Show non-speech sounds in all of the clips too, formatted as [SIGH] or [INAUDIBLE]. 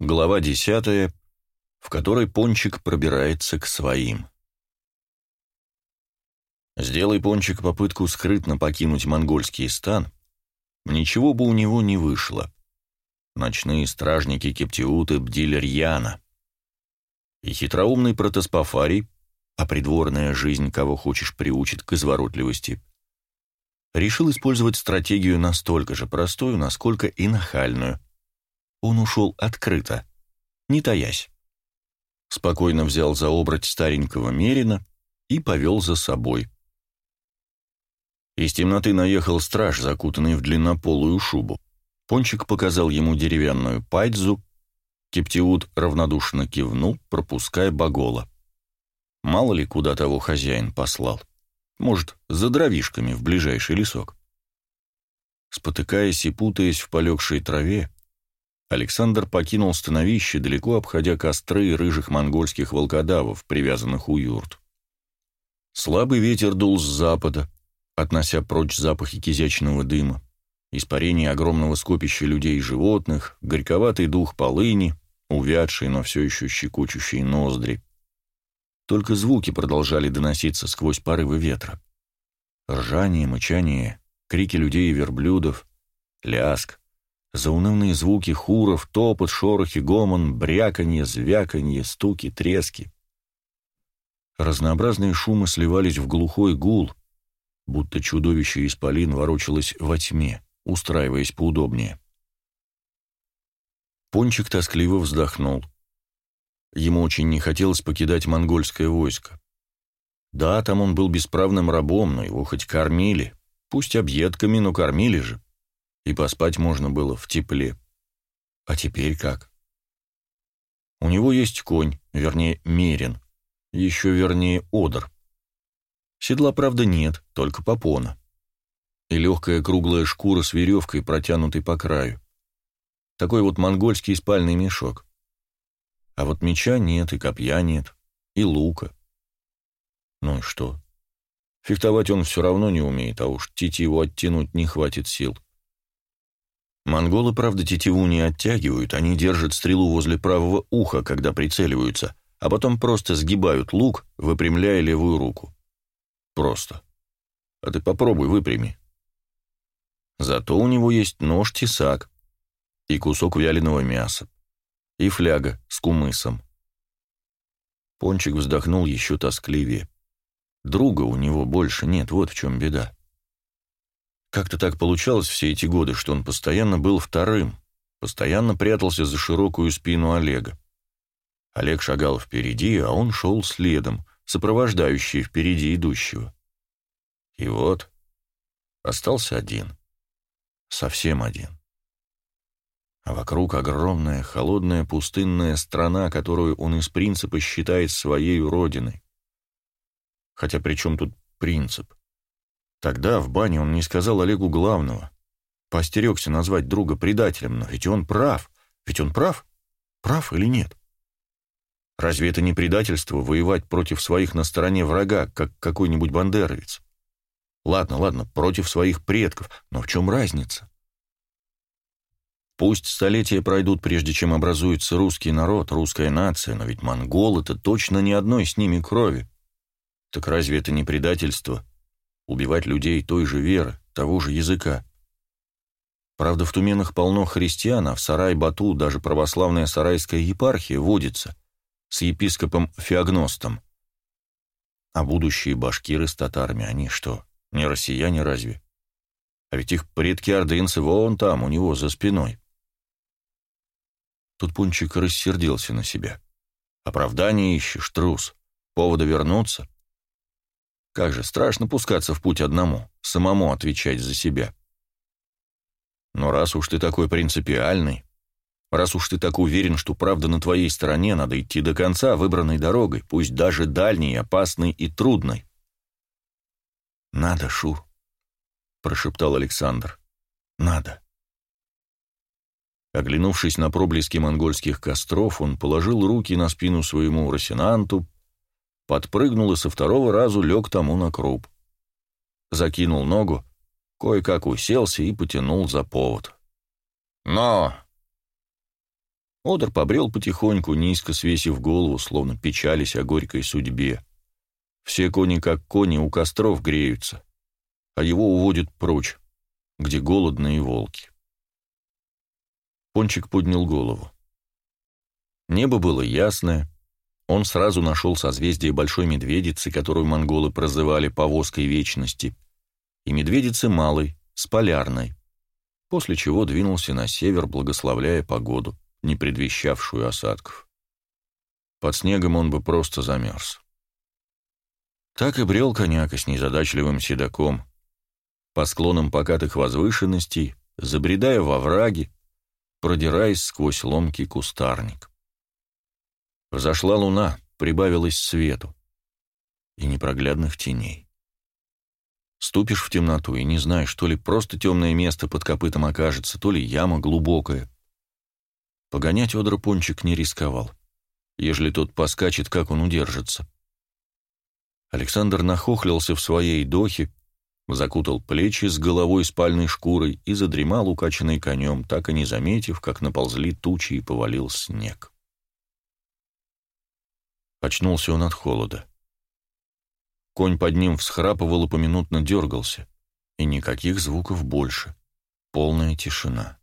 Глава десятая, в которой Пончик пробирается к своим. Сделай Пончик попытку скрытно покинуть монгольский стан, ничего бы у него не вышло. Ночные стражники Кептиуты бдили рьяно. И хитроумный протоспофарий, а придворная жизнь кого хочешь приучит к изворотливости, решил использовать стратегию настолько же простую, насколько и нахальную – он ушел открыто, не таясь. Спокойно взял за обрать старенького Мерина и повел за собой. Из темноты наехал страж, закутанный в длиннополую шубу. Пончик показал ему деревянную пайдзу, Кептиут равнодушно кивнул, пропуская Багола. Мало ли, куда того хозяин послал. Может, за дровишками в ближайший лесок. Спотыкаясь и путаясь в полегшей траве, Александр покинул становище, далеко обходя костры рыжих монгольских волкодавов, привязанных у юрт. Слабый ветер дул с запада, относя прочь запахи кизячного дыма, испарение огромного скопища людей и животных, горьковатый дух полыни, увядшие, но все еще щекочущие ноздри. Только звуки продолжали доноситься сквозь порывы ветра. Ржание, мычание, крики людей и верблюдов, ляск, Заунывные звуки хуров, топот, шорохи, гомон, бряканье, звяканье, стуки, трески. Разнообразные шумы сливались в глухой гул, будто чудовище исполин ворочалось во тьме, устраиваясь поудобнее. Пончик тоскливо вздохнул. Ему очень не хотелось покидать монгольское войско. Да, там он был бесправным рабом, но его хоть кормили, пусть объедками, но кормили же и поспать можно было в тепле. А теперь как? У него есть конь, вернее, мерин, еще вернее, одр. Седла, правда, нет, только попона. И легкая круглая шкура с веревкой, протянутой по краю. Такой вот монгольский спальный мешок. А вот меча нет, и копья нет, и лука. Ну и что? Фехтовать он все равно не умеет, а уж тетиву оттянуть не хватит сил. Монголы, правда, тетиву не оттягивают, они держат стрелу возле правого уха, когда прицеливаются, а потом просто сгибают лук, выпрямляя левую руку. Просто. А ты попробуй выпрями. Зато у него есть нож-тесак и кусок вяленого мяса, и фляга с кумысом. Пончик вздохнул еще тоскливее. Друга у него больше нет, вот в чем беда. Как-то так получалось все эти годы, что он постоянно был вторым, постоянно прятался за широкую спину Олега. Олег шагал впереди, а он шел следом, сопровождающий впереди идущего. И вот остался один. Совсем один. А вокруг огромная, холодная, пустынная страна, которую он из принципа считает своей родиной. Хотя при чем тут принцип? Тогда в бане он не сказал Олегу главного. Постерегся назвать друга предателем, но ведь он прав. Ведь он прав? Прав или нет? Разве это не предательство воевать против своих на стороне врага, как какой-нибудь бандеровец? Ладно, ладно, против своих предков, но в чем разница? Пусть столетия пройдут, прежде чем образуется русский народ, русская нация, но ведь монголы-то точно ни одной с ними крови. Так разве это не предательство убивать людей той же веры, того же языка. Правда, в Туменах полно христиан, а в Сарай-Бату даже православная сарайская епархия водится с епископом Феогностом. А будущие башкиры с татарами, они что, не россияне разве? А ведь их предки-ордынцы вон там, у него, за спиной. Тут Пунчик рассердился на себя. Оправдание ищешь, трус. Повода вернуться? Как же страшно пускаться в путь одному, самому отвечать за себя. Но раз уж ты такой принципиальный, раз уж ты так уверен, что правда на твоей стороне, надо идти до конца выбранной дорогой, пусть даже дальней, опасной и трудной. «Надо, Шур», — прошептал Александр. «Надо». Оглянувшись на проблески монгольских костров, он положил руки на спину своему росинанту, подпрыгнул и со второго разу лег тому на круп. Закинул ногу, кое-как уселся и потянул за повод. «Но!» Одер побрел потихоньку, низко свесив голову, словно печались о горькой судьбе. Все кони, как кони, у костров греются, а его уводят прочь, где голодные волки. Пончик поднял голову. Небо было ясное, он сразу нашел созвездие Большой Медведицы, которую монголы прозывали повозкой вечности, и Медведицы Малой, с Полярной, после чего двинулся на север, благословляя погоду, не предвещавшую осадков. Под снегом он бы просто замерз. Так и брел коняка с незадачливым седаком, по склонам покатых возвышенностей, забредая во враги, продираясь сквозь ломкий кустарник. Взошла луна, прибавилось свету и непроглядных теней. Ступишь в темноту и не знаешь, то ли просто темное место под копытом окажется, то ли яма глубокая. Погонять Одра Пончик не рисковал. Ежели тот поскачет, как он удержится? Александр нахохлился в своей дохе, закутал плечи с головой спальной шкурой и задремал укачанный конем, так и не заметив, как наползли тучи и повалил снег. Очнулся он от холода. Конь под ним всхрапывал и поминутно дергался, и никаких звуков больше. Полная тишина.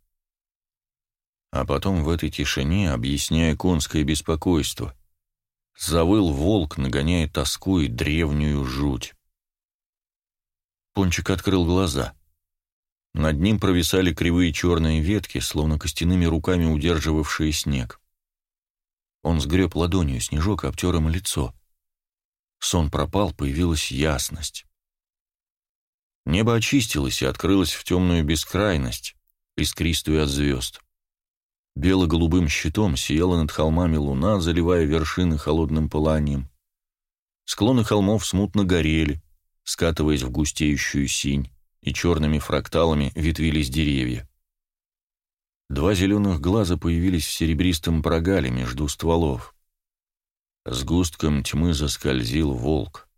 А потом в этой тишине, объясняя конское беспокойство, завыл волк, нагоняя тоску и древнюю жуть. Пончик открыл глаза. Над ним провисали кривые черные ветки, словно костяными руками удерживавшие снег. Он сгреб ладонью снежок и обтер ему лицо. Сон пропал, появилась ясность. Небо очистилось и открылось в темную бескрайность, искристую от звезд. Бело-голубым щитом сияла над холмами луна, заливая вершины холодным пыланием. Склоны холмов смутно горели, скатываясь в густеющую синь, и черными фракталами ветвились деревья. Два зеленых глаза появились в серебристом прогале между стволов. С густком тьмы заскользил волк.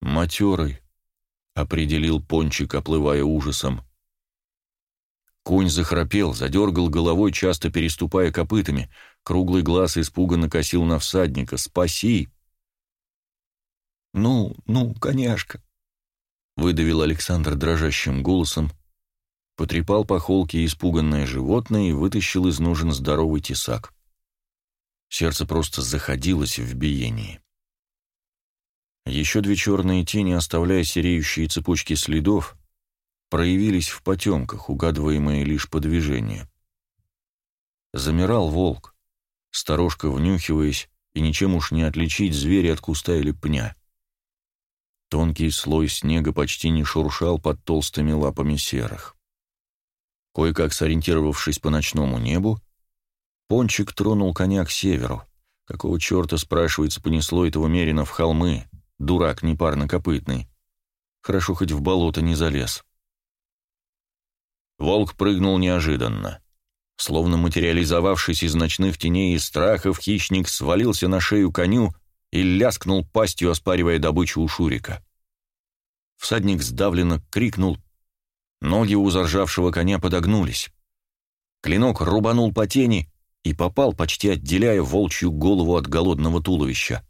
«Матерый», — определил пончик, оплывая ужасом. Конь захрапел, задергал головой, часто переступая копытами. Круглый глаз испуганно косил на всадника. «Спаси!» «Ну, ну, коняшка!» — выдавил Александр дрожащим голосом, потрепал по холке испуганное животное и вытащил из ножен здоровый тесак. Сердце просто заходилось в биении. Еще две черные тени, оставляя сереющие цепочки следов, проявились в потемках, угадываемые лишь по движению. Замирал волк, сторожка внюхиваясь, и ничем уж не отличить зверя от куста или пня. Тонкий слой снега почти не шуршал под толстыми лапами серых. Кое-как сориентировавшись по ночному небу, Пончик тронул коня к северу. Какого черта, спрашивается, понесло этого Мерина в холмы? Дурак непарно-копытный. Хорошо, хоть в болото не залез. Волк прыгнул неожиданно. Словно материализовавшись из ночных теней и страхов, хищник свалился на шею коню и ляскнул пастью, оспаривая добычу у Шурика. Всадник сдавленно крикнул, Ноги у заржавшего коня подогнулись. Клинок рубанул по тени и попал, почти отделяя волчью голову от голодного туловища.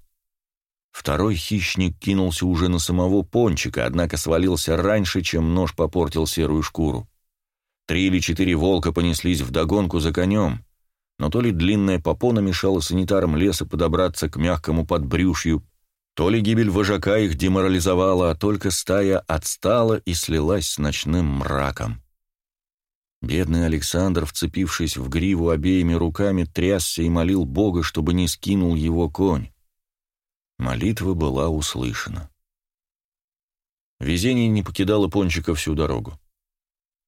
Второй хищник кинулся уже на самого пончика, однако свалился раньше, чем нож попортил серую шкуру. Три или четыре волка понеслись вдогонку за конем, но то ли длинная попона мешала санитарам леса подобраться к мягкому подбрюшью, то ли гибель вожака их деморализовала, а только стая отстала и слилась с ночным мраком. Бедный Александр, вцепившись в гриву обеими руками, трясся и молил Бога, чтобы не скинул его конь. Молитва была услышана. Везение не покидало Пончика всю дорогу.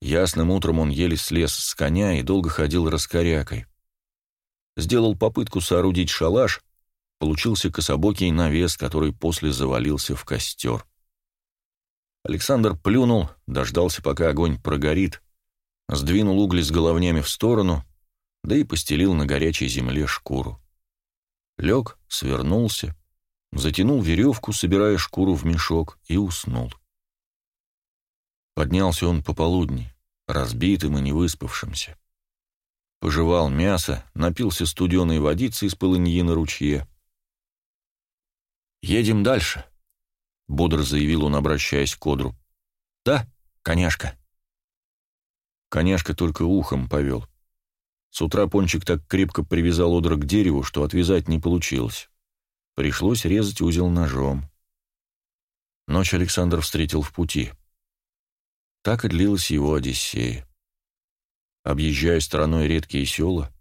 Ясным утром он еле слез с коня и долго ходил раскорякой. Сделал попытку соорудить шалаш, Получился кособокий навес, который после завалился в костер. Александр плюнул, дождался, пока огонь прогорит, сдвинул угли с головнями в сторону, да и постелил на горячей земле шкуру. Лег, свернулся, затянул веревку, собирая шкуру в мешок, и уснул. Поднялся он пополудни, разбитым и невыспавшимся. пожевал мясо, напился студеной водицы из полыньи на ручье. «Едем дальше», — бодро заявил он, обращаясь к Одру. «Да, коняшка». Коняшка только ухом повел. С утра Пончик так крепко привязал Одра к дереву, что отвязать не получилось. Пришлось резать узел ножом. Ночь Александр встретил в пути. Так и длилась его Одиссея. Объезжая стороной редкие села,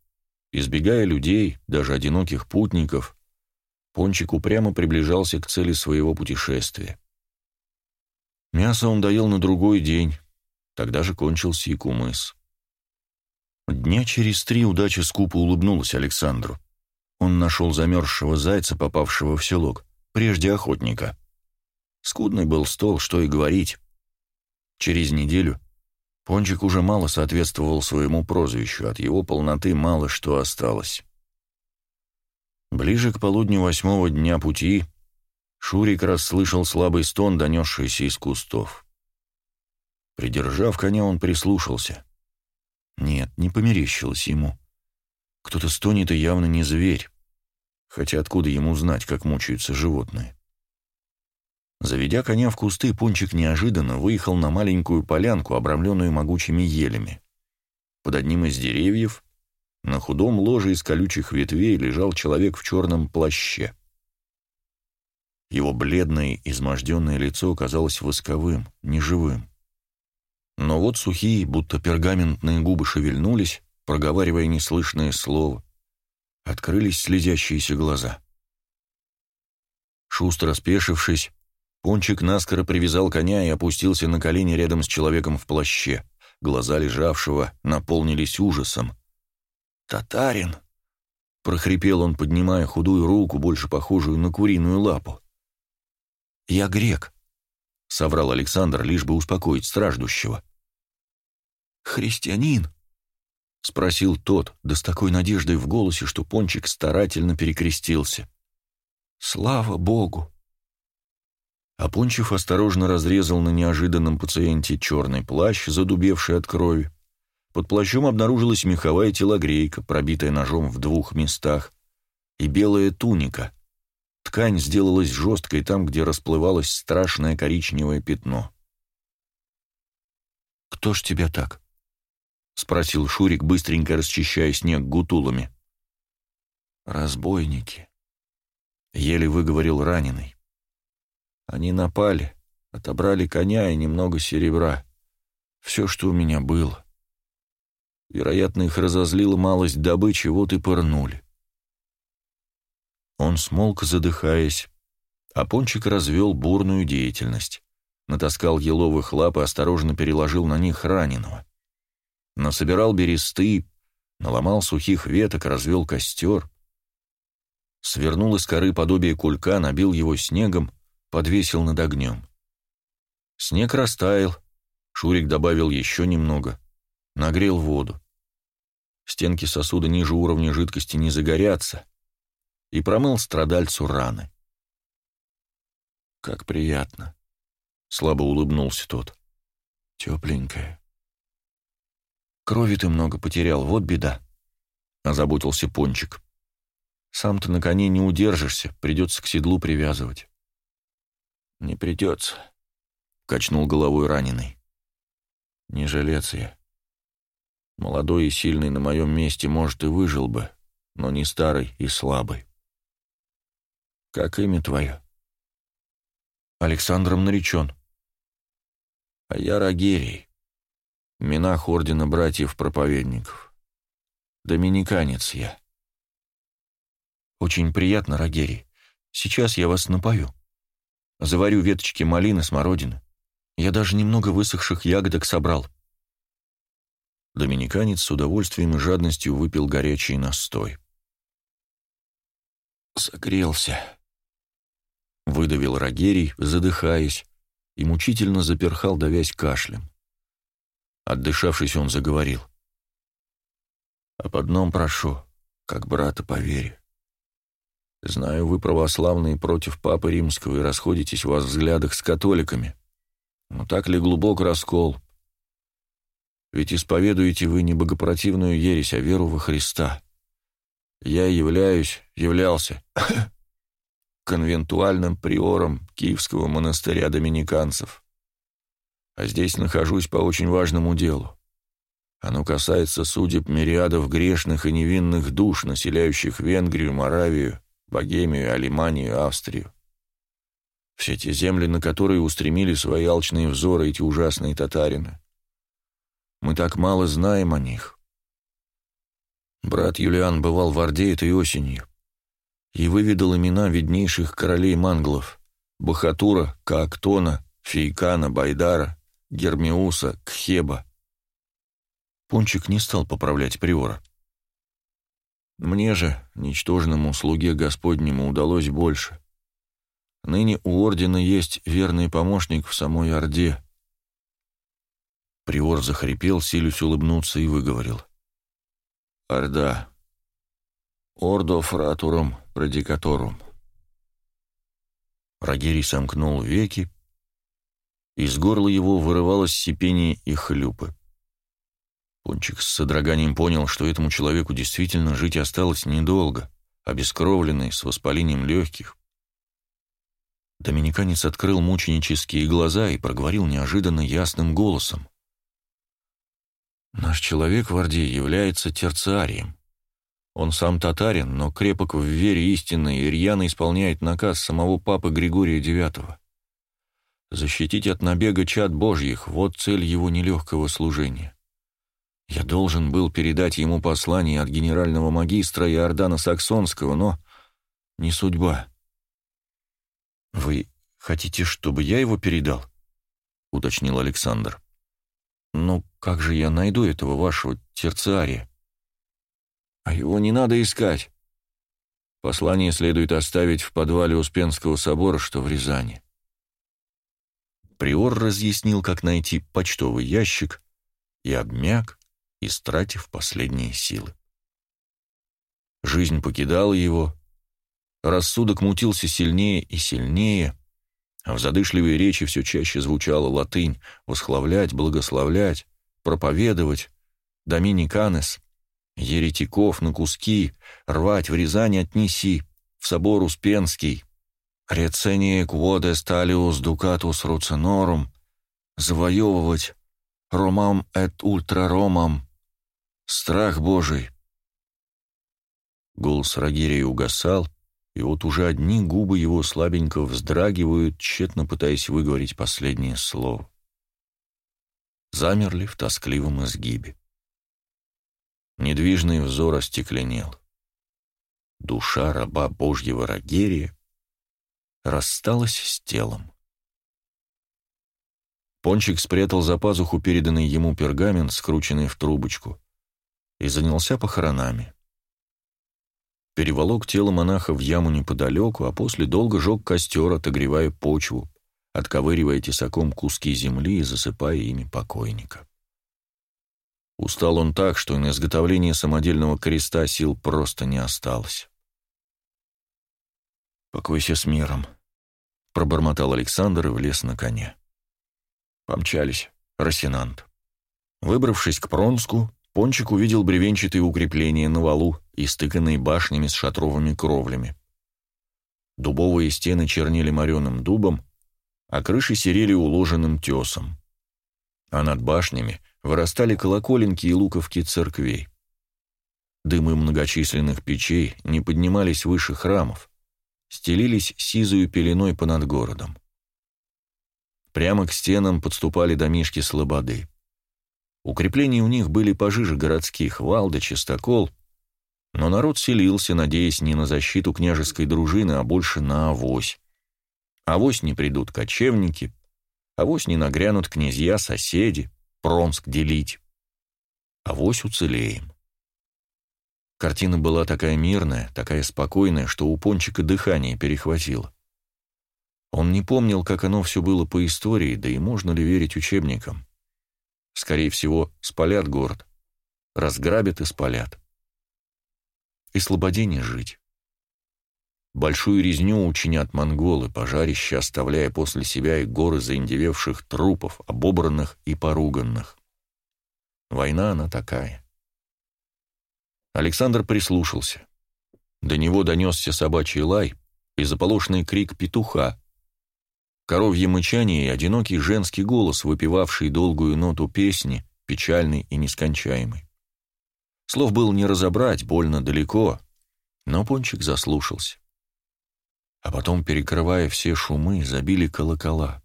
избегая людей, даже одиноких путников, Пончик упрямо приближался к цели своего путешествия. Мясо он доел на другой день, тогда же кончился и кумыс. Дня через три удача скупо улыбнулась Александру. Он нашел замерзшего зайца, попавшего в селок, прежде охотника. Скудный был стол, что и говорить. Через неделю Пончик уже мало соответствовал своему прозвищу, от его полноты мало что осталось. Ближе к полудню восьмого дня пути Шурик расслышал слабый стон, донесшийся из кустов. Придержав коня, он прислушался. Нет, не померещилось ему. Кто-то стонет и явно не зверь. Хотя откуда ему знать, как мучаются животные? Заведя коня в кусты, Пончик неожиданно выехал на маленькую полянку, обрамленную могучими елями. Под одним из деревьев, на худом ложе из колючих ветвей, лежал человек в черном плаще. Его бледное, изможденное лицо казалось восковым, неживым. Но вот сухие, будто пергаментные губы шевельнулись, проговаривая неслышное слово. Открылись слезящиеся глаза. Шустро спешившись, Пончик наскоро привязал коня и опустился на колени рядом с человеком в плаще. Глаза лежавшего наполнились ужасом. «Татарин!» — прохрипел он, поднимая худую руку, больше похожую на куриную лапу. «Я грек», — соврал Александр, лишь бы успокоить страждущего. «Христианин?» — спросил тот, да с такой надеждой в голосе, что Пончик старательно перекрестился. «Слава Богу!» А Пончев осторожно разрезал на неожиданном пациенте черный плащ, задубевший от крови. Под плащом обнаружилась меховая телогрейка, пробитая ножом в двух местах, и белая туника. Ткань сделалась жесткой там, где расплывалось страшное коричневое пятно. «Кто ж тебя так?» — спросил Шурик, быстренько расчищая снег гутулами. «Разбойники», — еле выговорил раненый. «Они напали, отобрали коня и немного серебра. Все, что у меня было. Вероятно, их разозлила малость добычи, вот и пырнули». Он смолк, задыхаясь, а Пончик развел бурную деятельность. Натаскал еловых лап и осторожно переложил на них раненого насобирал бересты, наломал сухих веток, развел костер. Свернул из коры подобие кулька, набил его снегом, подвесил над огнем. Снег растаял, Шурик добавил еще немного, нагрел воду. Стенки сосуда ниже уровня жидкости не загорятся, и промыл страдальцу раны. «Как приятно!» — слабо улыбнулся тот. «Тепленькая». Крови ты много потерял, вот беда», — озаботился Пончик. «Сам ты на коне не удержишься, придется к седлу привязывать». «Не придется», — качнул головой раненый. «Не жилец я. Молодой и сильный на моем месте, может, и выжил бы, но не старый и слабый». «Как имя твое?» «Александром наречен». «А я Рагерий. Минах ордена братьев-проповедников. Доминиканец я. Очень приятно, Рагери. Сейчас я вас напою. Заварю веточки малины, смородины. Я даже немного высохших ягодок собрал. Доминиканец с удовольствием и жадностью выпил горячий настой. «Согрелся», — выдавил Рагерий, задыхаясь, и мучительно заперхал, давясь кашлем. Отдышавшись, он заговорил. «Об одном прошу, как брата по вере. Знаю, вы православные против Папы Римского и расходитесь в вас взглядах с католиками. Но так ли глубок раскол? Ведь исповедуете вы не богопротивную ересь, а веру во Христа. Я являюсь, являлся [COUGHS] конвентуальным приором Киевского монастыря доминиканцев. А здесь нахожусь по очень важному делу. Оно касается судеб мириадов грешных и невинных душ, населяющих Венгрию, Моравию, Богемию, Алиманию, Австрию. Все те земли, на которые устремили свои алчные взоры эти ужасные татарины. Мы так мало знаем о них. Брат Юлиан бывал в Орде этой осенью и выведал имена виднейших королей манглов — Бахатура, Каактона, Фейкана, Байдара, Гермиуса, Кхеба. Пончик не стал поправлять приора. Мне же, ничтожному слуге Господнему, удалось больше. Ныне у ордена есть верный помощник в самой Орде. Приор захрипел, силюсь улыбнуться, и выговорил. Орда. Ордо фратурум предикаторум. Рагерий сомкнул веки, из горла его вырывалось сипение и хлюпы. Пончик с содроганием понял, что этому человеку действительно жить осталось недолго, обескровленный, с воспалением легких. Доминиканец открыл мученические глаза и проговорил неожиданно ясным голосом. «Наш человек в Орде является терциарием. Он сам татарин, но крепок в вере истинной и рьяно исполняет наказ самого папы Григория IX. Защитить от набега чад Божьих — вот цель его нелегкого служения. Я должен был передать ему послание от генерального магистра Иордана Саксонского, но не судьба. «Вы хотите, чтобы я его передал?» — уточнил Александр. «Ну, как же я найду этого вашего терциария?» «А его не надо искать. Послание следует оставить в подвале Успенского собора, что в Рязани. Приор разъяснил, как найти почтовый ящик, и обмяк, истратив последние силы. Жизнь покидала его, рассудок мутился сильнее и сильнее, в задышливой речи все чаще звучала латынь «восхвалять», «благословлять», «проповедовать», «доминиканес», «еретиков на куски», «рвать в Рязань отнеси», «в собор Успенский», Рецение quod сталиус дукатус руценорум, завоевывать ромам эт ультраромам, страх Божий. Голос Рагирия угасал, и вот уже одни губы его слабенько вздрагивают, тщетно пытаясь выговорить последнее слово. Замерли в тоскливом изгибе. Недвижный взор остекленел. Душа раба Божьего Рагерия рассталась с телом. Пончик спрятал за пазуху переданный ему пергамент, скрученный в трубочку, и занялся похоронами. Переволок тело монаха в яму неподалеку, а после долго жег костер, отогревая почву, отковыривая тесаком куски земли и засыпая ими покойника. Устал он так, что на изготовление самодельного креста сил просто не осталось. «Покойся с миром», — пробормотал Александр и влез на коня. Помчались. Росинант. Выбравшись к Пронску, Пончик увидел бревенчатые укрепления на валу и стыканные башнями с шатровыми кровлями. Дубовые стены чернели мореным дубом, а крыши серели уложенным тесом. А над башнями вырастали колоколенки и луковки церквей. Дымы многочисленных печей не поднимались выше храмов, стелились сизую пеленой понад городом. Прямо к стенам подступали домишки слободы. Укрепления у них были пожиже городских, Валда, Чистокол, но народ селился, надеясь не на защиту княжеской дружины, а больше на авось. Авось не придут кочевники, авось не нагрянут князья, соседи, Промск делить. Авось уцелеем. Картина была такая мирная, такая спокойная, что у Пончика дыхание перехватило. Он не помнил, как оно все было по истории, да и можно ли верить учебникам. Скорее всего, спалят город. Разграбят и спалят. И слободе не жить. Большую резню учинят монголы, пожарище оставляя после себя и горы заиндевевших трупов, обобранных и поруганных. Война она такая. Александр прислушался. До него донесся собачий лай и заполошенный крик петуха, коровье мычание и одинокий женский голос, выпивавший долгую ноту песни, печальный и нескончаемый. Слов было не разобрать, больно далеко, но Пончик заслушался. А потом, перекрывая все шумы, забили колокола.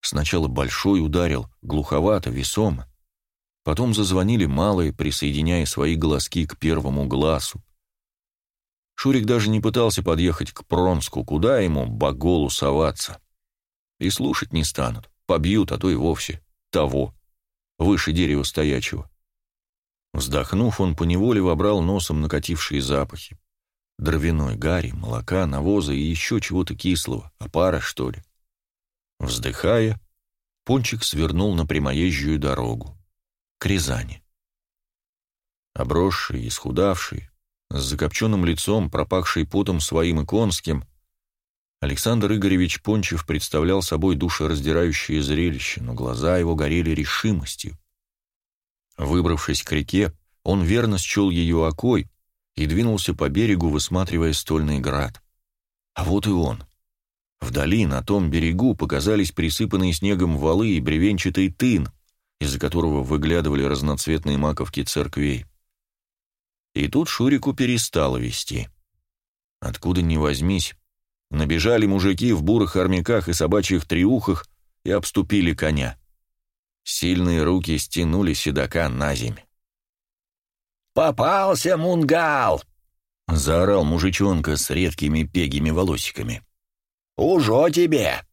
Сначала большой ударил, глуховато, весомо. Потом зазвонили малые, присоединяя свои голоски к первому глазу. Шурик даже не пытался подъехать к Пронску, куда ему, Боголу, соваться. И слушать не станут, побьют, а то и вовсе того, выше дерева стоячего. Вздохнув, он поневоле вобрал носом накатившие запахи. Дровяной гари, молока, навоза и еще чего-то кислого, опара, что ли. Вздыхая, Пончик свернул на прямоезжую дорогу, к Рязани. Обросший, исхудавший, с закопченным лицом, пропахший потом своим и конским, Александр Игоревич Пончев представлял собой душераздирающее зрелище, но глаза его горели решимостью. Выбравшись к реке, он верно счел ее окой и двинулся по берегу, высматривая стольный град. А вот и он. Вдали, на том берегу, показались присыпанные снегом валы и бревенчатый тын, из-за которого выглядывали разноцветные маковки церквей. И тут Шурику перестало вести. Откуда ни возьмись, Набежали мужики в бурых армяках и собачьих триухах и обступили коня. Сильные руки стянули седока на земь. «Попался, мунгал!» — заорал мужичонка с редкими пегими волосиками. «Ужо тебе!»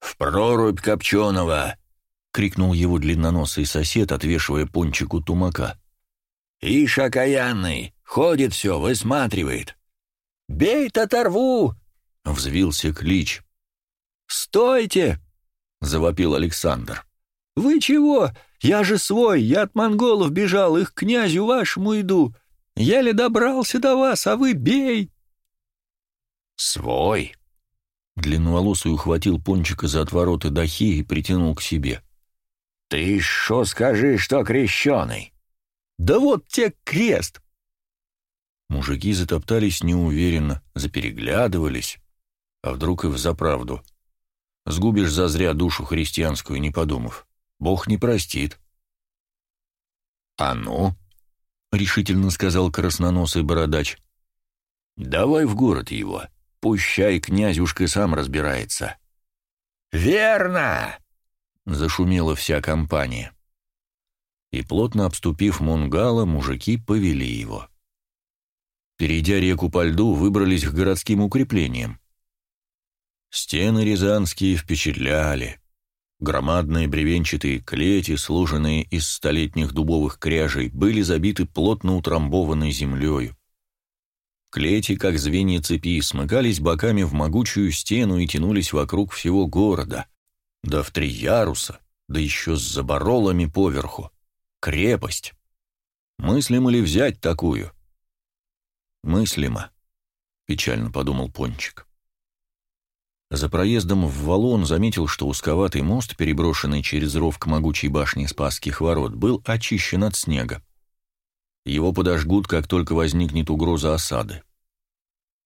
«В прорубь Копченого!» — крикнул его длинноносый сосед, отвешивая пончику тумака. «Ишь, окаянный! Ходит все, высматривает!» «Бей-то оторву!» Взвился клич. «Стойте!» — завопил Александр. «Вы чего? Я же свой, я от монголов бежал, их князю вашему иду. Еле добрался до вас, а вы бей!» «Свой!» Длинноволосый ухватил пончика за отвороты дахи и притянул к себе. «Ты шо скажи, что крещеный?» «Да вот те крест!» Мужики затоптались неуверенно, запереглядывались. А вдруг и взаправду? Сгубишь зазря душу христианскую, не подумав. Бог не простит. «А ну!» — решительно сказал красноносый бородач. «Давай в город его. Пущай князюшка сам разбирается». «Верно!» — зашумела вся компания. И, плотно обступив Мунгала, мужики повели его. Перейдя реку по льду, выбрались к городским укреплениям. Стены рязанские впечатляли. Громадные бревенчатые клети, сложенные из столетних дубовых кряжей, были забиты плотно утрамбованной землею. Клети, как звенья цепи, смыкались боками в могучую стену и тянулись вокруг всего города. Да в три яруса, да еще с заборолами поверху. Крепость. Мыслимо ли взять такую? Мыслимо, печально подумал Пончик. За проездом в валон заметил, что узковатый мост, переброшенный через ров к могучей башне Спасских ворот, был очищен от снега. Его подожгут, как только возникнет угроза осады.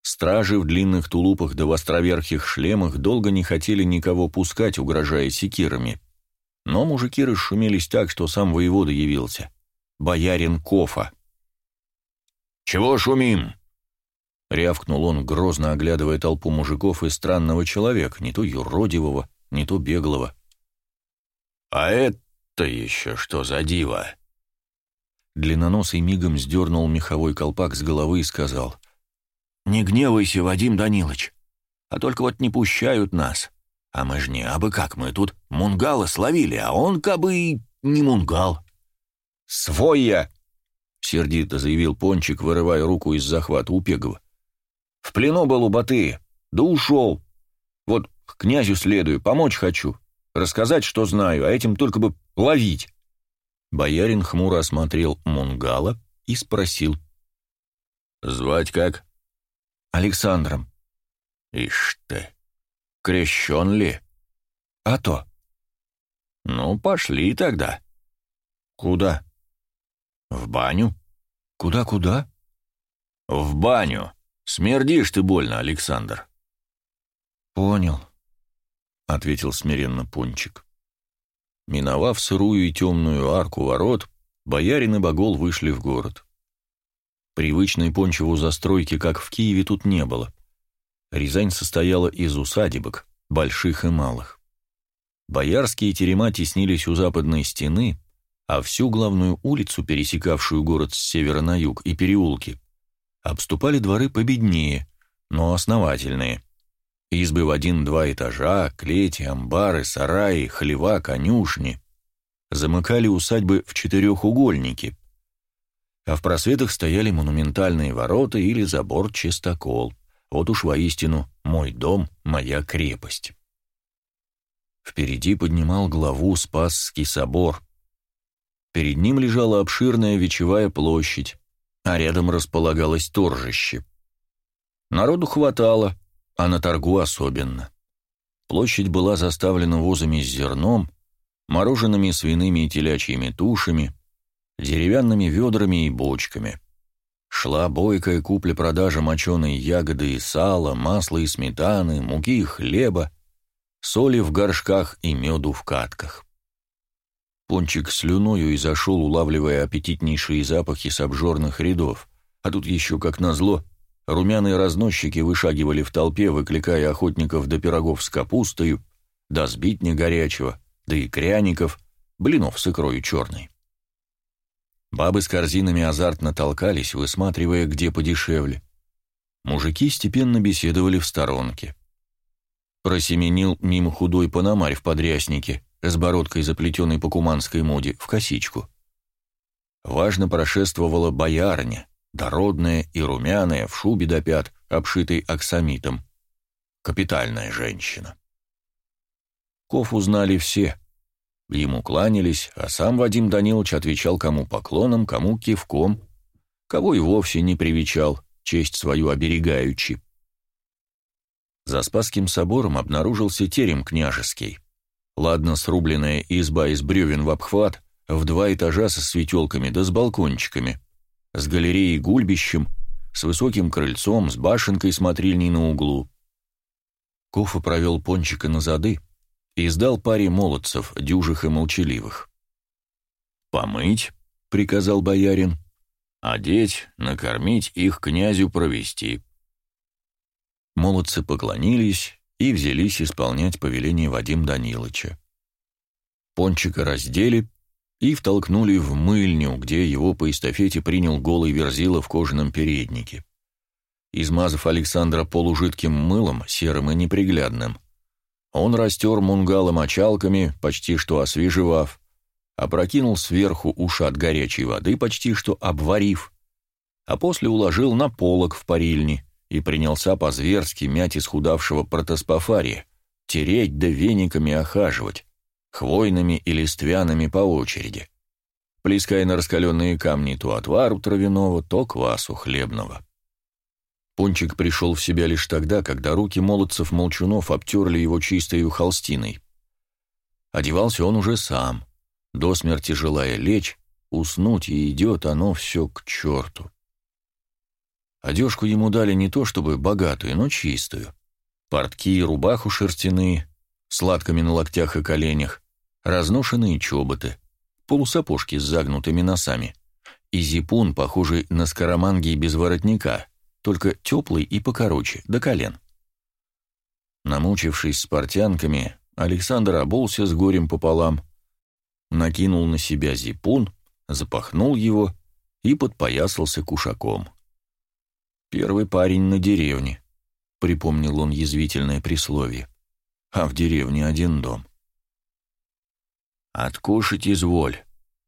Стражи в длинных тулупах да в островерхих шлемах долго не хотели никого пускать, угрожая секирами. Но мужики расшумелись так, что сам воевода явился. Боярин Кофа. «Чего шумим?» Рявкнул он, грозно оглядывая толпу мужиков и странного человека, не то юродивого, не то беглого. «А это еще что за диво?» Длинноносый мигом сдернул меховой колпак с головы и сказал. «Не гневайся, Вадим Данилович, а только вот не пущают нас. А мы ж не абы как, мы тут мунгала словили, а он кабы не мунгал». «Свой я!» — сердито заявил Пончик, вырывая руку из захвата Упегова. Плену был у Батыя, да ушел. Вот к князю следую, помочь хочу, рассказать, что знаю, а этим только бы ловить». Боярин хмуро осмотрел Мунгала и спросил. «Звать как?» «Александром». «Ишь ты, крещен ли?» «А то». «Ну, пошли тогда». «Куда?» «В баню». «Куда-куда?» «В баню. Смердишь ты больно, Александр». «Понял», — ответил смиренно Пончик. Миновав сырую и темную арку ворот, боярин и Богол вышли в город. Привычной Пончеву застройки, как в Киеве, тут не было. Рязань состояла из усадебок, больших и малых. Боярские терема теснились у западной стены, а всю главную улицу, пересекавшую город с севера на юг, и переулки, обступали дворы победнее, но основательные. Избы в один-два этажа, клети, амбары, сараи, хлева, конюшни. Замыкали усадьбы в четырехугольники, а в просветах стояли монументальные ворота или забор-чистокол. Вот уж воистину мой дом, моя крепость. Впереди поднимал главу Спасский собор. Перед ним лежала обширная вечевая площадь, а рядом располагалось торжище. Народу хватало, а на торгу особенно. Площадь была заставлена возами с зерном, мороженными свиными и телячьими тушами, деревянными ведрами и бочками. Шла бойкая купля-продажа моченой ягоды и сала, масла и сметаны, муки и хлеба, соли в горшках и меду в катках. Пончик слюною и зашел, улавливая аппетитнейшие запахи с обжорных рядов, а тут еще, как назло, румяные разносчики вышагивали в толпе, выкликая охотников до пирогов с капустою, до сбитня горячего, да и кряников, блинов с икрою черной. Бабы с корзинами азартно толкались, высматривая, где подешевле. Мужики степенно беседовали в сторонке. Просеменил мимо худой пономарь в подряснике, с бородкой, заплетенной по куманской моде, в косичку. Важно прошествовала боярня, дородная и румяная, в шубе до пят, обшитой аксамитом. Капитальная женщина. Ков узнали все. Ему кланялись, а сам Вадим Данилович отвечал кому поклоном, кому кивком, кого и вовсе не привечал, честь свою оберегаючи. За Спасским собором обнаружился терем княжеский. Ладно срубленная изба из бревен в обхват, в два этажа со светелками да с балкончиками, с галереей-гульбищем, с высоким крыльцом, с башенкой-смотрильней на углу. Кофа провел пончика на зады и сдал паре молодцев, дюжих и молчаливых. «Помыть», — приказал боярин, — «одеть, накормить их князю провести». Молодцы поклонились и взялись исполнять повеление Вадим Данилыча. Пончика раздели и втолкнули в мыльню, где его по эстафете принял голый верзила в кожаном переднике. Измазав Александра полужидким мылом, серым и неприглядным, он растер мунгалы мочалками, почти что освежевав, опрокинул сверху ушат горячей воды, почти что обварив, а после уложил на полок в парильне, и принялся по-зверски мять исхудавшего протоспофария, тереть да вениками охаживать, хвойными и листвянами по очереди, плеская на раскаленные камни то отвару травяного, то квасу хлебного. Пончик пришел в себя лишь тогда, когда руки молодцев-молчунов обтерли его чистой холстиной. Одевался он уже сам, до смерти желая лечь, уснуть, и идет оно все к черту. Одежку ему дали не то чтобы богатую, но чистую. Портки и рубаху шерстяные, сладками на локтях и коленях, разношенные чоботы, полусапожки с загнутыми носами и зипун, похожий на скороманги без воротника, только теплый и покороче, до колен. Намучившись с портянками, Александр обулся с горем пополам, накинул на себя зипун, запахнул его и подпоясался кушаком. «Первый парень на деревне», — припомнил он язвительное присловие. «А в деревне один дом». «Откушать изволь»,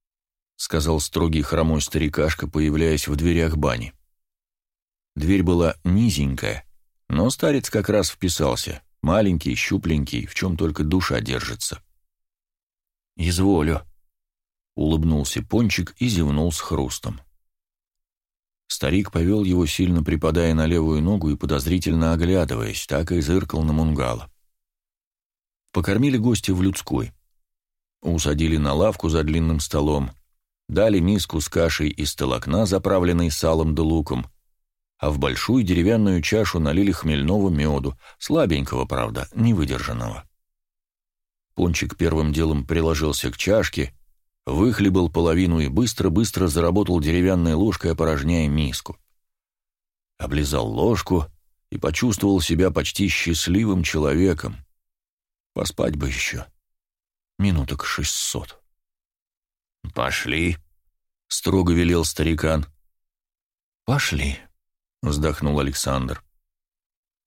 — сказал строгий хромой старикашка, появляясь в дверях бани. Дверь была низенькая, но старец как раз вписался, маленький, щупленький, в чем только душа держится. «Изволю», — улыбнулся Пончик и зевнул с хрустом. Старик повел его, сильно припадая на левую ногу и подозрительно оглядываясь, так и зыркал на мунгала. Покормили гостя в людской. Усадили на лавку за длинным столом, дали миску с кашей из толокна, заправленной салом да луком, а в большую деревянную чашу налили хмельного меду, слабенького, правда, невыдержанного. Пончик первым делом приложился к чашке, выхлебал половину и быстро-быстро заработал деревянной ложкой, опорожняя миску. Облизал ложку и почувствовал себя почти счастливым человеком. Поспать бы еще. Минуток шестьсот. «Пошли», — строго велел старикан. «Пошли», — вздохнул Александр.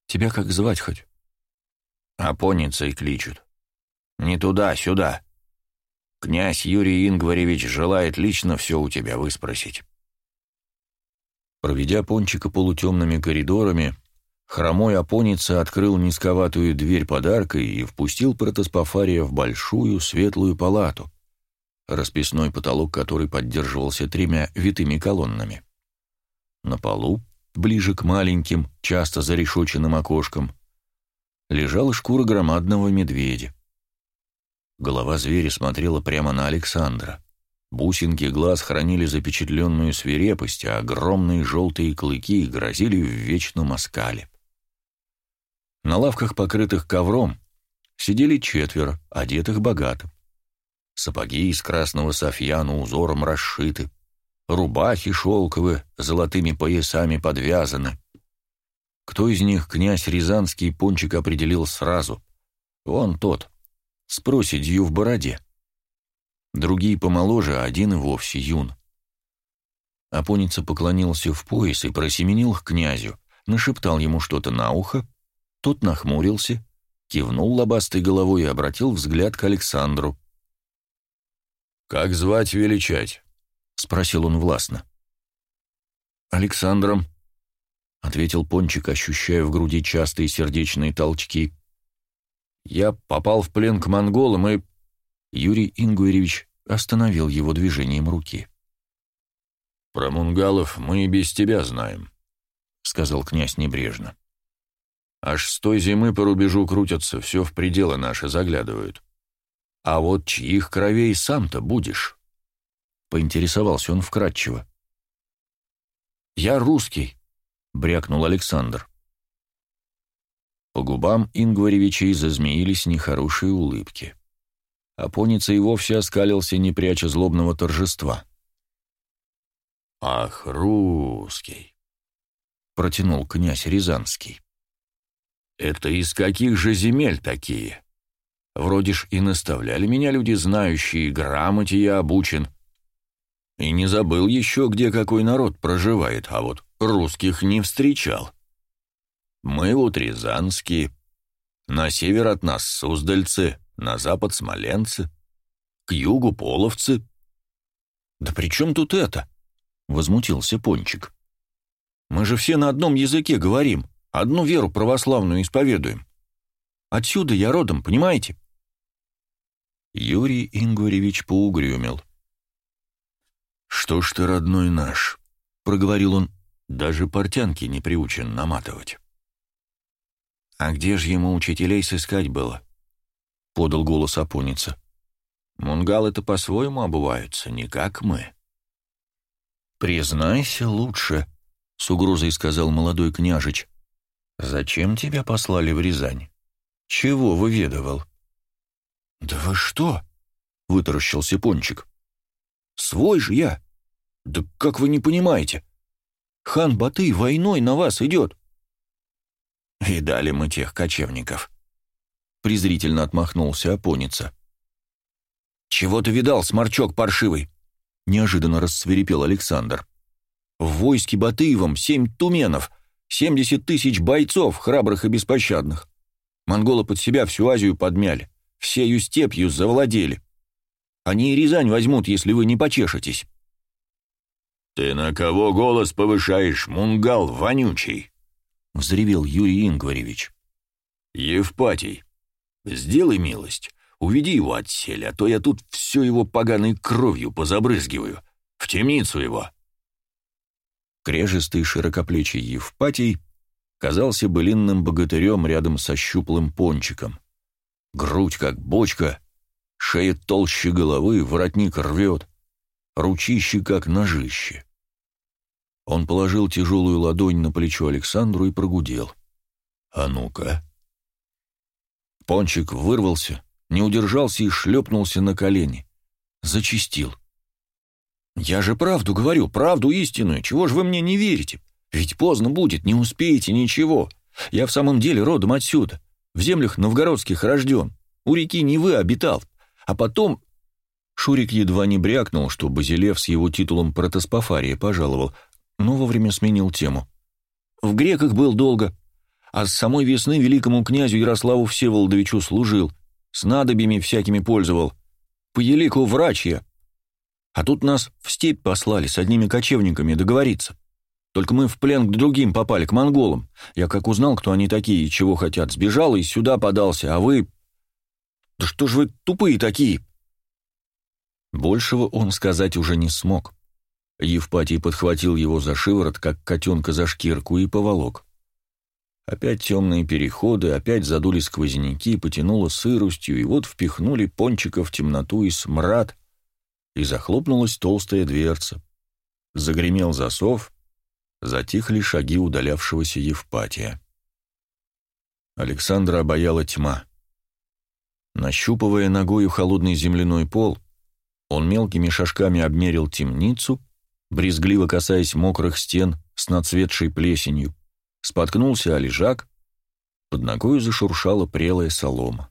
«Тебя как звать хоть?» «Апоницей кличут. Не туда, сюда. Князь Юрий Ингваревич желает лично все у тебя выспросить». Проведя Пончика полутемными коридорами, хромой Апоница открыл низковатую дверь подаркой и впустил протоспофария в большую светлую палату, расписной потолок которой поддерживался тремя витыми колоннами. На полу, ближе к маленьким, часто зарешоченным окошкам, лежала шкура громадного медведя. Голова зверя смотрела прямо на Александра. Бусинки глаз хранили запечатленную свирепость, а огромные желтые клыки грозили в вечном оскале. На лавках, покрытых ковром, сидели четверо, одетых богато. Сапоги из красного софьяна узором расшиты, рубахи шелковые, золотыми поясами подвязаны. Кто из них князь Рязанский пончик определил сразу? Он тот, с проседью в бороде. Другие помоложе, а один и вовсе юн. Апоница поклонился в пояс и просеменил к князю, нашептал ему что-то на ухо, тот нахмурился, кивнул лобастой головой и обратил взгляд к Александру. «Как звать величать?» — спросил он властно. «Александром», — ответил Пончик, ощущая в груди частые сердечные толчки. Я попал в плен к монголам и...» Юрий Ингуеревич остановил его движением руки. «Про мунгалов мы и без тебя знаем», — сказал князь небрежно. «Аж с той зимы по рубежу крутятся, все в пределы наши заглядывают. А вот чьих кровей сам-то будешь?» — поинтересовался он вкратчиво. «Я русский», — брякнул Александр. По губам Ингваревичей зазмеились нехорошие улыбки. Апоница и вовсе оскалился, не пряча злобного торжества. «Ах, русский!» — протянул князь Рязанский. «Это из каких же земель такие? Вроде ж и наставляли меня люди знающие, грамоте я обучен. И не забыл еще, где какой народ проживает, а вот русских не встречал. Мы вот рязанские. На север от нас суздальцы, на запад смоленцы, к югу половцы. «Да при чем тут это?» — возмутился Пончик. «Мы же все на одном языке говорим, одну веру православную исповедуем. Отсюда я родом, понимаете?» Юрий Ингваревич поугрюмил. «Что ж ты, родной наш?» — проговорил он. «Даже портянки не приучен наматывать». «А где же ему учителей сыскать было?» — подал голос Апоница. «Мунгалы-то по-своему обуваются, не как мы». «Признайся лучше», — с угрозой сказал молодой княжич. «Зачем тебя послали в Рязань? Чего выведывал?» «Да вы что?» — вытаращился Пончик. «Свой же я! Да как вы не понимаете? Хан Баты войной на вас идет!» «Видали мы тех кочевников», — презрительно отмахнулся Апоница. «Чего ты видал, сморчок паршивый?» — неожиданно рассверепел Александр. «В войске Батыевом семь туменов, семьдесят тысяч бойцов, храбрых и беспощадных. Монголы под себя всю Азию подмяли, всею степью завладели. Они и Рязань возьмут, если вы не почешетесь». «Ты на кого голос повышаешь, мунгал вонючий?» — взревел Юрий Ингваревич. «Евпатий, сделай милость, уведи его от селя, а то я тут все его поганой кровью позабрызгиваю. В темницу его!» Крежистый широкоплечий Евпатий казался былинным богатырем рядом со щуплым пончиком. Грудь как бочка, шея толще головы, воротник рвет. ручище как ножище. Он положил тяжелую ладонь на плечо Александру и прогудел. «А ну-ка!» Пончик вырвался, не удержался и шлепнулся на колени. Зачистил. «Я же правду говорю, правду истинную. Чего же вы мне не верите? Ведь поздно будет, не успеете ничего. Я в самом деле родом отсюда, в землях новгородских рожден. У реки Невы обитал. А потом...» Шурик едва не брякнул, что Базилев с его титулом протоспофария пожаловал, но вовремя сменил тему. «В греках был долго, а с самой весны великому князю Ярославу Всеволодовичу служил, с надобями всякими пользовал. По елику врач я. А тут нас в степь послали с одними кочевниками договориться. Только мы в плен к другим попали, к монголам. Я как узнал, кто они такие и чего хотят, сбежал и сюда подался, а вы... Да что ж вы тупые такие?» Большего он сказать уже не смог. Евпатий подхватил его за шиворот, как котенка за шкирку, и поволок. Опять темные переходы, опять задули сквозняки, потянуло сыростью, и вот впихнули пончика в темноту и смрад, и захлопнулась толстая дверца. Загремел засов, затихли шаги удалявшегося Евпатия. Александра обаяла тьма. Нащупывая ногою холодный земляной пол, он мелкими шажками обмерил темницу, брезгливо касаясь мокрых стен с нацветшей плесенью, споткнулся о лежак, под ногою зашуршала прелая солома.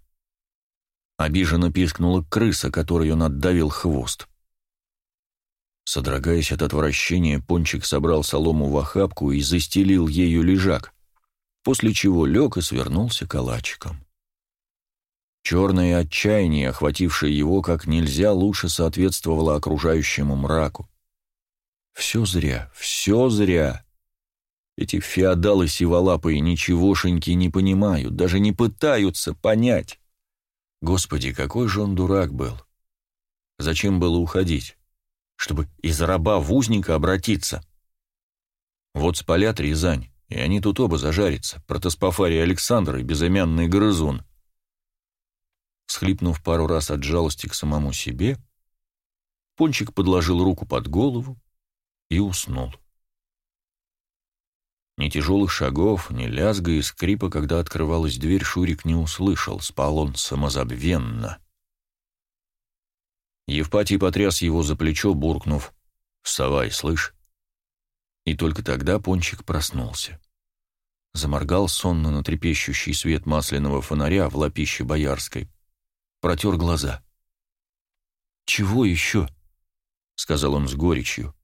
Обиженно пискнула крыса, которой он отдавил хвост. Содрогаясь от отвращения, Пончик собрал солому в охапку и застелил ею лежак, после чего лег и свернулся калачиком. Черное отчаяние, охватившее его, как нельзя лучше соответствовало окружающему мраку. Все зря, все зря. Эти феодалы сиволапые ничегошеньки не понимают, даже не пытаются понять. Господи, какой же он дурак был. Зачем было уходить? чтобы из раба в узника обратиться. Вот спалят Рязань, и они тут оба зажарятся, протоспофарий Александр и безымянный грызун. Схлипнув пару раз от жалости к самому себе, Пончик подложил руку под голову и уснул. Ни тяжелых шагов, ни лязга и скрипа, когда открывалась дверь, Шурик не услышал, спал он самозабвенно. Евпатий потряс его за плечо, буркнув «Вставай, слышь?» И только тогда Пончик проснулся. Заморгал сонно на трепещущий свет масляного фонаря в лапище Боярской. Протер глаза. «Чего еще?» — сказал он с горечью.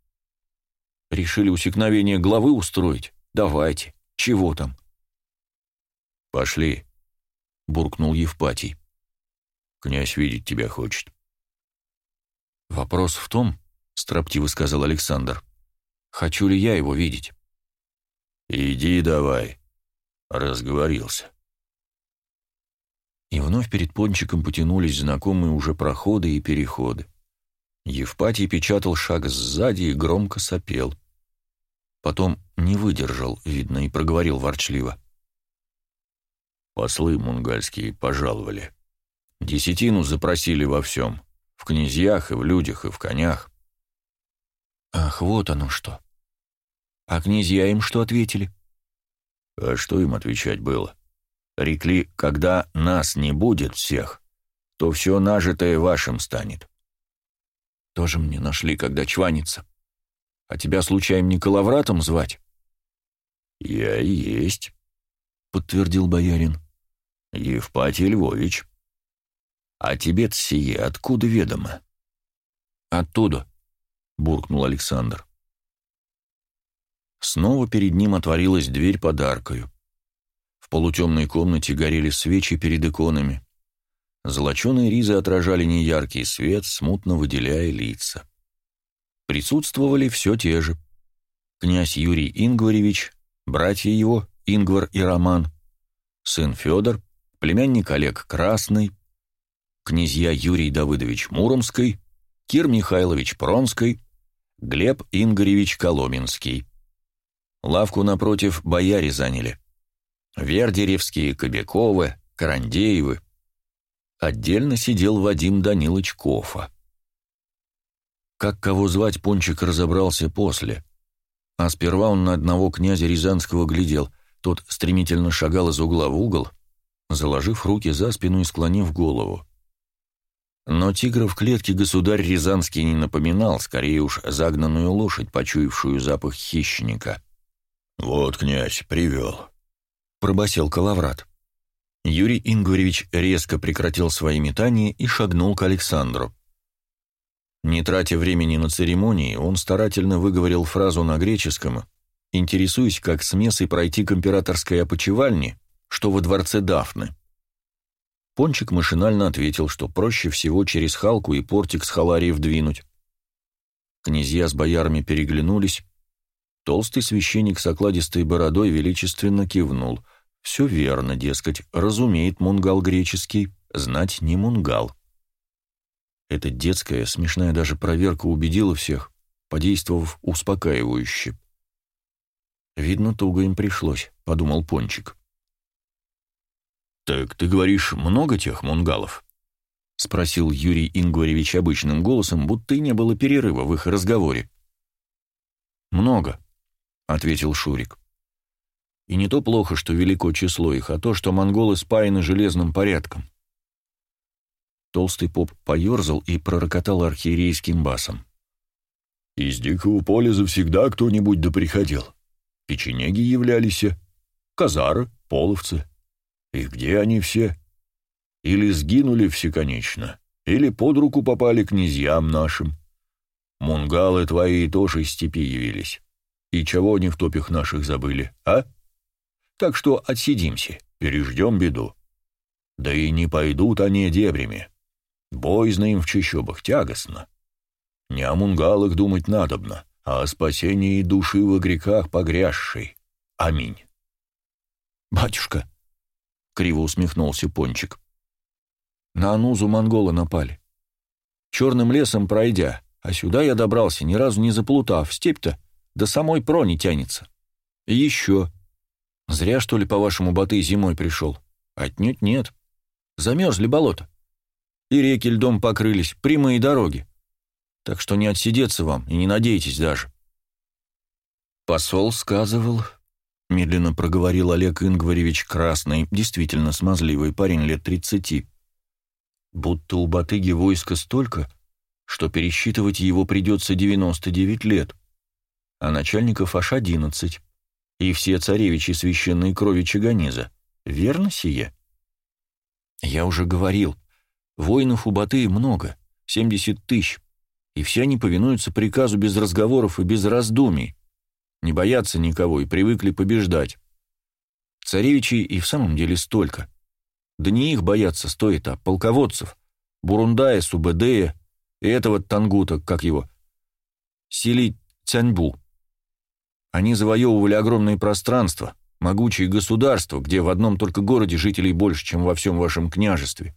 «Решили усекновение главы устроить? Давайте. Чего там?» «Пошли», — буркнул Евпатий. «Князь видеть тебя хочет». «Вопрос в том, — строптиво сказал Александр, — хочу ли я его видеть?» «Иди давай», — разговорился. И вновь перед пончиком потянулись знакомые уже проходы и переходы. Евпатий печатал шаг сзади и громко сопел. Потом не выдержал, видно, и проговорил ворчливо. «Послы мунгальские пожаловали. Десятину запросили во всем. В князьях и в людях, и в конях. Ах, вот оно что. А князья им что ответили? А что им отвечать было? Рекли, когда нас не будет всех, то все нажитое вашим станет. Тоже мне нашли, когда чванится. А тебя, случаем, не Калавратом звать? Я и есть, — подтвердил боярин. Евпатий Львович. «А тебе-то сие откуда ведомо?» «Оттуда», — буркнул Александр. Снова перед ним отворилась дверь подаркою. В полутемной комнате горели свечи перед иконами. Золоченые ризы отражали неяркий свет, смутно выделяя лица. Присутствовали все те же. Князь Юрий Ингваревич, братья его, Ингвар и Роман, сын Федор, племянник Олег Красный, князья Юрий Давыдович Муромский, Кир Михайлович Пронский, Глеб Ингоревич Коломенский. Лавку напротив бояре заняли. Вердеревские, Кобяковы, Карандеевы. Отдельно сидел Вадим Данилович Кофа. Как кого звать, Пончик разобрался после. А сперва он на одного князя Рязанского глядел. Тот стремительно шагал из угла в угол, заложив руки за спину и склонив голову. Но тигра в клетке государь Рязанский не напоминал, скорее уж загнанную лошадь, почуявшую запах хищника. «Вот, князь, привел», — пробасил Калаврат. Юрий Ингваревич резко прекратил свои метания и шагнул к Александру. Не тратя времени на церемонии, он старательно выговорил фразу на греческом, интересуясь, как с Мессой пройти к императорской опочивальне, что во дворце Дафны. Пончик машинально ответил, что проще всего через Халку и портик с Халариев двинуть. Князья с боярами переглянулись. Толстый священник с окладистой бородой величественно кивнул. Все верно, дескать, разумеет мунгал греческий, знать не мунгал. Эта детская, смешная даже проверка убедила всех, подействовав успокаивающе. «Видно, туго им пришлось», — подумал Пончик. «Так ты говоришь, много тех мунгалов?» — спросил Юрий Ингоревич обычным голосом, будто и не было перерыва в их разговоре. «Много», — ответил Шурик. «И не то плохо, что велико число их, а то, что монголы спаяны железным порядком. Толстый поп поерзал и пророкотал архиерейским басом. «Из дикого поля завсегда кто-нибудь да приходил. Печенеги являлись, казары, половцы. И где они все? Или сгинули всеконечно, или под руку попали князьям нашим. Мунгалы твои тоже из степи явились. И чего они в топях наших забыли, а? Так что отсидимся, переждем беду. Да и не пойдут они дебрями. Боязно им в чащобах, тягостно. Не о мунгалах думать надобно, а о спасении души во грехах погрязшей. Аминь. «Батюшка», — криво усмехнулся Пончик, — «на Анузу монголы напали. Черным лесом пройдя, а сюда я добрался, ни разу не заплутав, степь-то до самой прони тянется. И еще. Зря, что ли, по-вашему, Баты зимой пришел? Отнюдь нет. Замерзли болото и реки льдом покрылись, прямые дороги. Так что не отсидеться вам и не надейтесь даже. Посол сказывал, медленно проговорил Олег Ингваревич Красный, действительно смазливый парень лет тридцати, будто у Батыги войска столько, что пересчитывать его придется 99 лет, а начальников аж 11, и все царевичи священной крови Чаганиза. Верно сие? Я уже говорил, Воинов у Батыя много, 70 тысяч, и все они повинуются приказу без разговоров и без раздумий, не боятся никого и привыкли побеждать. Царевичей и в самом деле столько. Да не их бояться стоит, а полководцев, Бурундая, Субэдея и этого Тангута, как его, Сили Цяньбу. Они завоевывали огромные пространства, могучие государства, где в одном только городе жителей больше, чем во всем вашем княжестве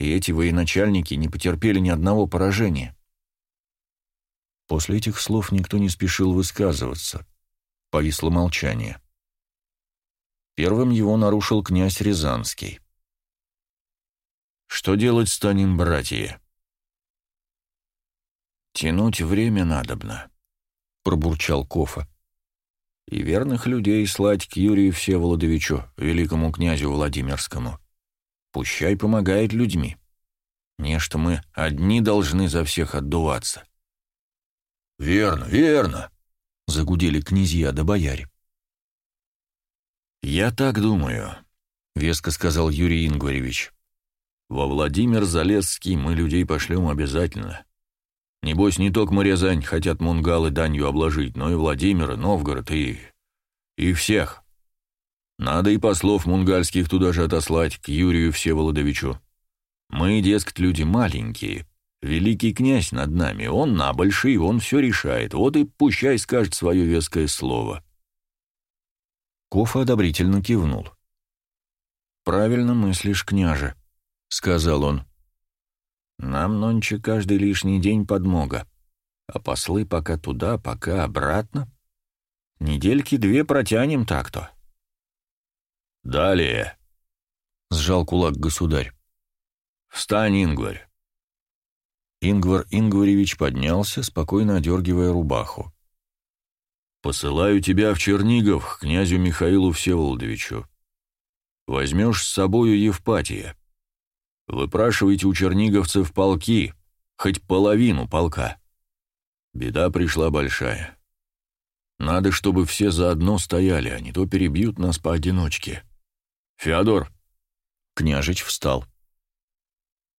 и эти военачальники не потерпели ни одного поражения. После этих слов никто не спешил высказываться. Повисло молчание. Первым его нарушил князь Рязанский. «Что делать станем, братья?» «Тянуть время надобно», — пробурчал Кофа. «И верных людей слать к Юрию Всеволодовичу, великому князю Владимирскому. Пущай помогает людьми. Не что мы одни должны за всех отдуваться. «Верно, верно», — загудели князья да бояре. «Я так думаю», — веско сказал Юрий Ингваревич. «Во Владимир Залесский мы людей пошлем обязательно. Небось, не только Рязань хотят мунгалы данью обложить, но и Владимир, и Новгород, и... и всех. Надо и послов мунгальских туда же отослать, к Юрию Всеволодовичу. Мы, дескать, люди маленькие. Великий князь над нами, он набольший, он все решает. Вот и пущай скажет свое веское слово». Кофа одобрительно кивнул. «Правильно мыслишь, княже», — сказал он. «Нам нонче каждый лишний день подмога, а послы пока туда, пока обратно. Недельки две протянем так-то». «Далее», — сжал кулак государь. «Встань, Ингварь». Ингвар Ингваревич поднялся, спокойно одергивая рубаху. «Посылаю тебя в Чернигов к князю Михаилу Всеволодовичу. Возьмешь с собою Евпатия. Выпрашивайте у черниговцев полки, хоть половину полка. Беда пришла большая. Надо, чтобы все заодно стояли, а не то перебьют нас поодиночке. Феодор!» Княжич встал.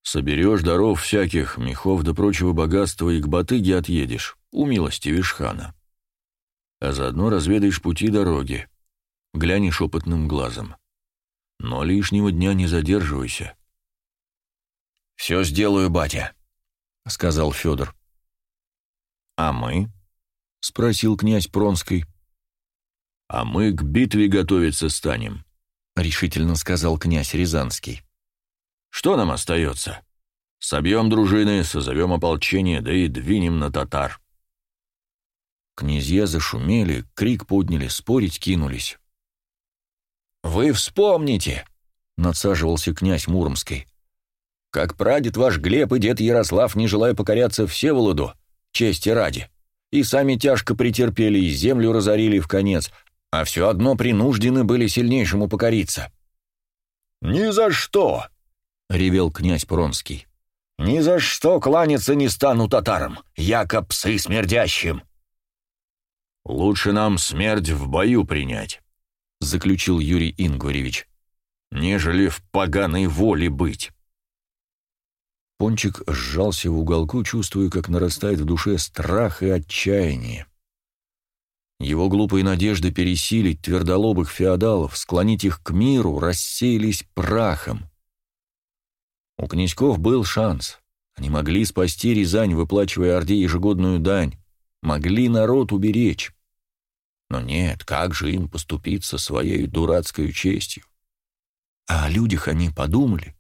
«Соберешь даров всяких, мехов да прочего богатства и к Батыге отъедешь, у милости Вишхана. А заодно разведаешь пути дороги, глянешь опытным глазом. Но лишнего дня не задерживайся». «Все сделаю, батя», — сказал Федор. «А мы?» — спросил князь Пронской. «А мы к битве готовиться станем», — решительно сказал князь Рязанский. «Что нам остается? Собьем дружины, созовем ополчение, да и двинем на татар». Князья зашумели, крик подняли, спорить кинулись. «Вы вспомните!» — надсаживался князь Муромский. «Как прадед ваш Глеб и дед Ярослав, не желая покоряться Всеволоду, чести ради, и сами тяжко претерпели, и землю разорили в конец, а все одно принуждены были сильнейшему покориться». «Ни за что!» — ревел князь Пронский. «Ни за что кланяться не стану татарам, яко псы смердящим!» «Лучше нам смерть в бою принять», — заключил Юрий Ингваревич, «нежели в поганой воле быть». Пончик сжался в уголку, чувствуя, как нарастает в душе страх и отчаяние. Его глупые надежды пересилить твердолобых феодалов, склонить их к миру, рассеялись прахом. У князьков был шанс. Они могли спасти Рязань, выплачивая Орде ежегодную дань. Могли народ уберечь. Но нет, как же им поступить со своей дурацкой честью? А о людях они подумали.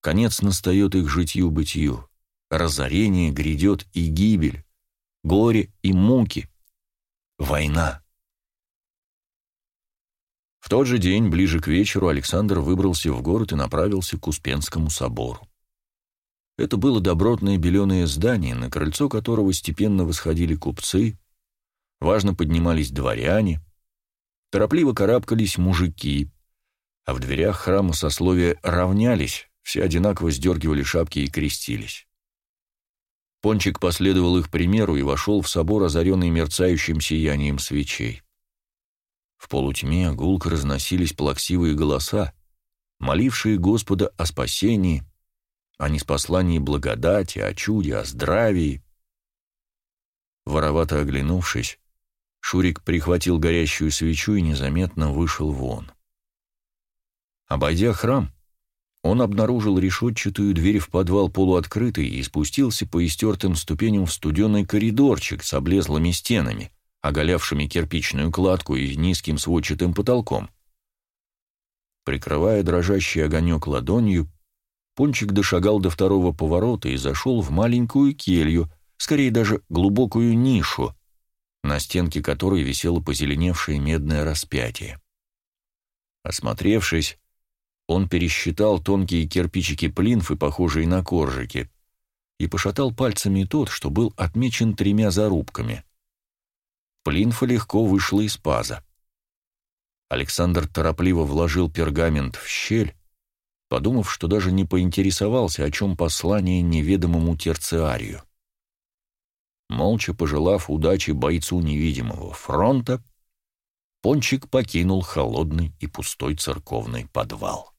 Конец настает их житью-бытию. Разорение грядет и гибель, горе и муки. Война. В тот же день, ближе к вечеру, Александр выбрался в город и направился к Успенскому собору. Это было добротное беленое здание, на крыльцо которого степенно восходили купцы, важно поднимались дворяне, торопливо карабкались мужики, а в дверях храма сословия равнялись, все одинаково сдергивали шапки и крестились. Пончик последовал их примеру и вошел в собор, озаренный мерцающим сиянием свечей. В полутьме гулко разносились плаксивые голоса, молившие Господа о спасении, о неспослании благодати, о чуде, о здравии. Воровато оглянувшись, Шурик прихватил горящую свечу и незаметно вышел вон. Обойдя храм, он обнаружил решетчатую дверь в подвал полуоткрытой и спустился по истертым ступеням в студеный коридорчик с облезлыми стенами, оголявшими кирпичную кладку и низким сводчатым потолком. Прикрывая дрожащий огонек ладонью, Пончик дошагал до второго поворота и зашел в маленькую келью, скорее даже глубокую нишу, на стенке которой висело позеленевшее медное распятие. Осмотревшись, он пересчитал тонкие кирпичики плинфы, похожие на коржики, и пошатал пальцами тот, что был отмечен тремя зарубками. Плинфа легко вышла из паза. Александр торопливо вложил пергамент в щель, подумав, что даже не поинтересовался, о чем послание неведомому терциарию. Молча пожелав удачи бойцу невидимого фронта, Пончик покинул холодный и пустой церковный подвал.